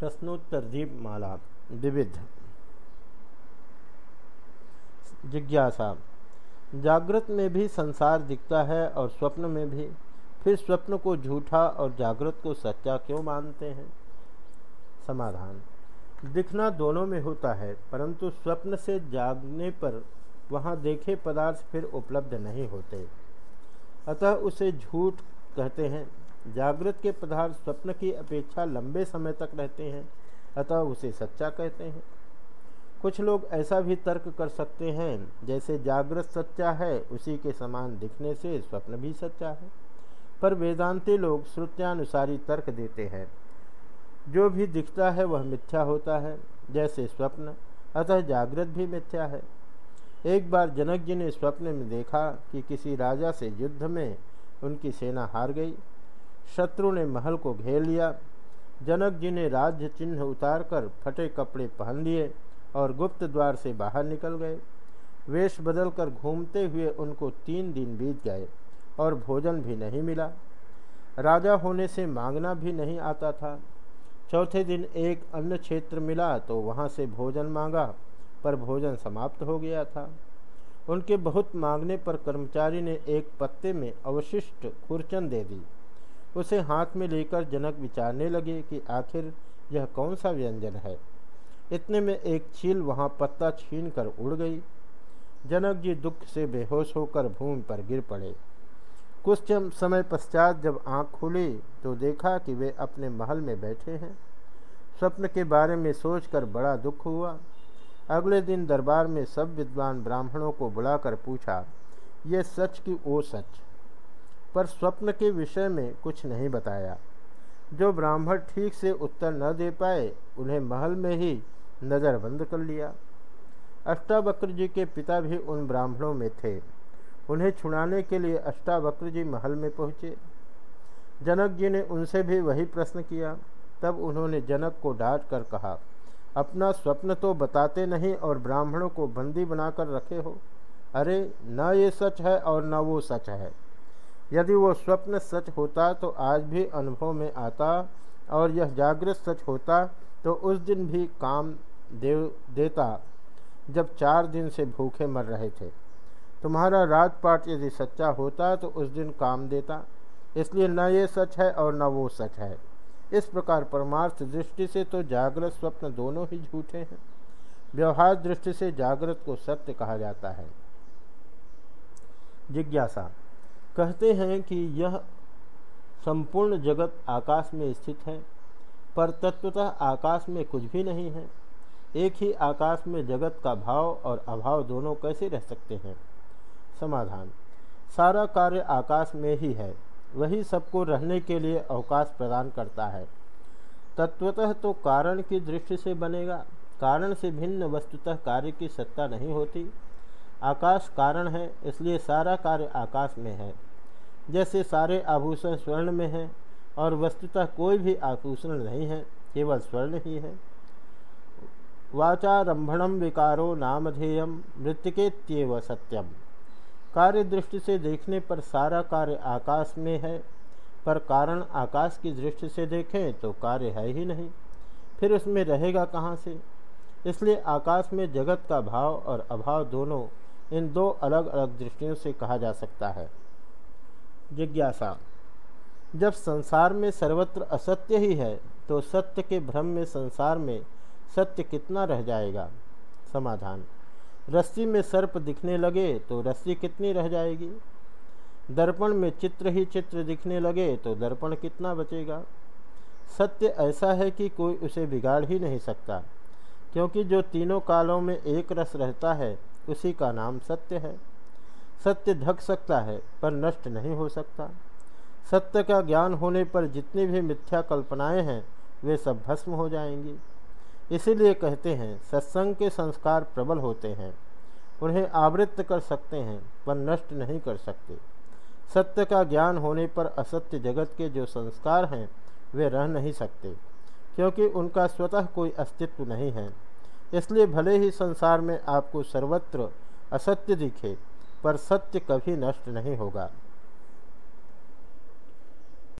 प्रश्नोत्तर दीप माला विविध जिज्ञासा, जागृत में भी संसार दिखता है और स्वप्न में भी, फिर स्वप्न को झूठा और जागृत को सच्चा क्यों मानते हैं? समाधान, दिखना दोनों में होता है, परंतु स्वप्न से जागने पर वहाँ देखे पदार्थ फिर उपलब्ध नहीं होते। अतः उसे झूठ कहते हैं। जागृत के पदार्थ स्वप्न की अपेक्षा लंबे समय तक रहते हैं, अतः उसे सच्चा कहते हैं। कुछ लोग ऐसा भी तर्क कर सकते हैं, जैसे जागृत सच्चा है, उसी के समान दिखने से स्वप्न भी सच्चा है। पर वेदांती लोग श्रुत्यानुसारी तर्क देते हैं। जो भी दिखता है, वह मिथ्या होता है, जैसे स्वप्न, अतः जागृत भी मिथ्या है। एक बार जनक जी ने स्वप्न में देखा कि किसी राजा से युद्ध में उनकी सेना हार गई। शत्रु ने महल को घेर लिया। जनक जी ने राज्य चिन्ह उतारकर फटे कपड़े पहन लिए और गुप्त द्वार से बाहर निकल गए। वेश बदलकर घूमते हुए उनको तीन दिन बीत गए और भोजन भी नहीं मिला। राजा होने से मांगना भी नहीं आता था। चौथे दिन एक अन्य क्षेत्र मिला तो वहाँ से भोजन मांगा, पर भोजन समाप्त हो गया था। उनके बहुत मांगने पर कर्मचारी ने एक पत्ते में अवशिष्ट खुरचन दे दी। उसे हाथ में लेकर जनक विचारने लगे कि आखिर यह कौन सा व्यंजन है? इतने में एक चील वहाँ पत्ता छीन कर उड़ गई। जनक जी दुख से बेहोश होकर भूमि पर गिर पड़े। कुछ समय पश्चात जब आँख खुली तो देखा कि वे अपने महल में बैठे हैं। स्वप्न के बारे में सोचकर बड़ा दुख हुआ। अगले दिन दरबार में सब विद्वान ब्राह्मणों को बुलाकर पूछा, ये सच की वो सच? पर स्वप्न के विषय में कुछ नहीं बताया। जो ब्राह्मण ठीक से उत्तर न दे पाए, उन्हें महल में ही नज़रबंद कर लिया। अष्टावक्र जी के पिता भी उन ब्राह्मणों में थे। उन्हें छुड़ाने के लिए अष्टावक्र जी महल में पहुँचे। जनक जी ने उनसे भी वही प्रश्न किया। तब उन्होंने जनक को डांट कर कहा, अपना स्वप्न तो बताते नहीं और ब्राह्मणों को बंदी बनाकर रखे हो। अरे, न ये सच है और न वो सच है। यदि वो स्वप्न सच होता तो आज भी अनुभव में आता और यह जागृत सच होता तो उस दिन भी काम दे, देता, जब चार दिन से भूखे मर रहे थे। तुम्हारा राजपाट यदि सच्चा होता तो उस दिन काम देता। इसलिए न ये सच है और न वो सच है। इस प्रकार परमार्थ दृष्टि से तो जागृत स्वप्न दोनों ही झूठे हैं। व्यवहार दृष्टि से जागृत को सत्य कहा जाता है। जिज्ञासा। कहते हैं कि यह संपूर्ण जगत आकाश में स्थित है, पर तत्वतः आकाश में कुछ भी नहीं है। एक ही आकाश में जगत का भाव और अभाव दोनों कैसे रह सकते हैं? समाधान। सारा कार्य आकाश में ही है। वही सबको रहने के लिए अवकाश प्रदान करता है। तत्वतः तो कारण की दृष्टि से बनेगा। कारण से भिन्न वस्तुतः कार्य की सत्ता नहीं होती। आकाश कारण है, इसलिए सारा कार्य आकाश में है। जैसे सारे आभूषण स्वर्ण में हैं, और वस्तुतः कोई भी आभूषण नहीं है, केवल स्वर्ण ही है। वाचारंभणम विकारो नामधेयम मृतिकेत्यव सत्यम कार्य दृष्टि से देखने पर सारा कार्य आकाश में है, पर कारण आकाश की दृष्टि से देखें तो कार्य है ही नहीं। फिर उसमें रहेगा कहाँ से? इसलिए आकाश में जगत का भाव और अभाव दोनों इन दो अलग अलग दृष्टियों से कहा जा सकता है। जिज्ञासा। जब संसार में सर्वत्र असत्य ही है तो सत्य के भ्रम में संसार में सत्य कितना रह जाएगा? समाधान। रस्सी में सर्प दिखने लगे तो रस्सी कितनी रह जाएगी? दर्पण में चित्र ही चित्र दिखने लगे तो दर्पण कितना बचेगा? सत्य ऐसा है कि कोई उसे बिगाड़ ही नहीं सकता, क्योंकि जो तीनों कालों में एक रस रहता है उसी का नाम सत्य है। सत्य ढक सकता है, पर नष्ट नहीं हो सकता। सत्य का ज्ञान होने पर जितनी भी मिथ्या कल्पनाएँ हैं, वे सब भस्म हो जाएँगी। इसीलिए कहते हैं, सत्संग के संस्कार प्रबल होते हैं। उन्हें आवृत्त कर सकते हैं, पर नष्ट नहीं कर सकते। सत्य का ज्ञान होने पर असत्य जगत के जो संस्कार हैं, वे रह नहीं सकते, क्योंकि उनका स्वतः कोई अस्तित्व नहीं है। इसलिए भले ही संसार में आपको सर्वत्र असत्य दिखे, पर सत्य कभी नष्ट नहीं होगा।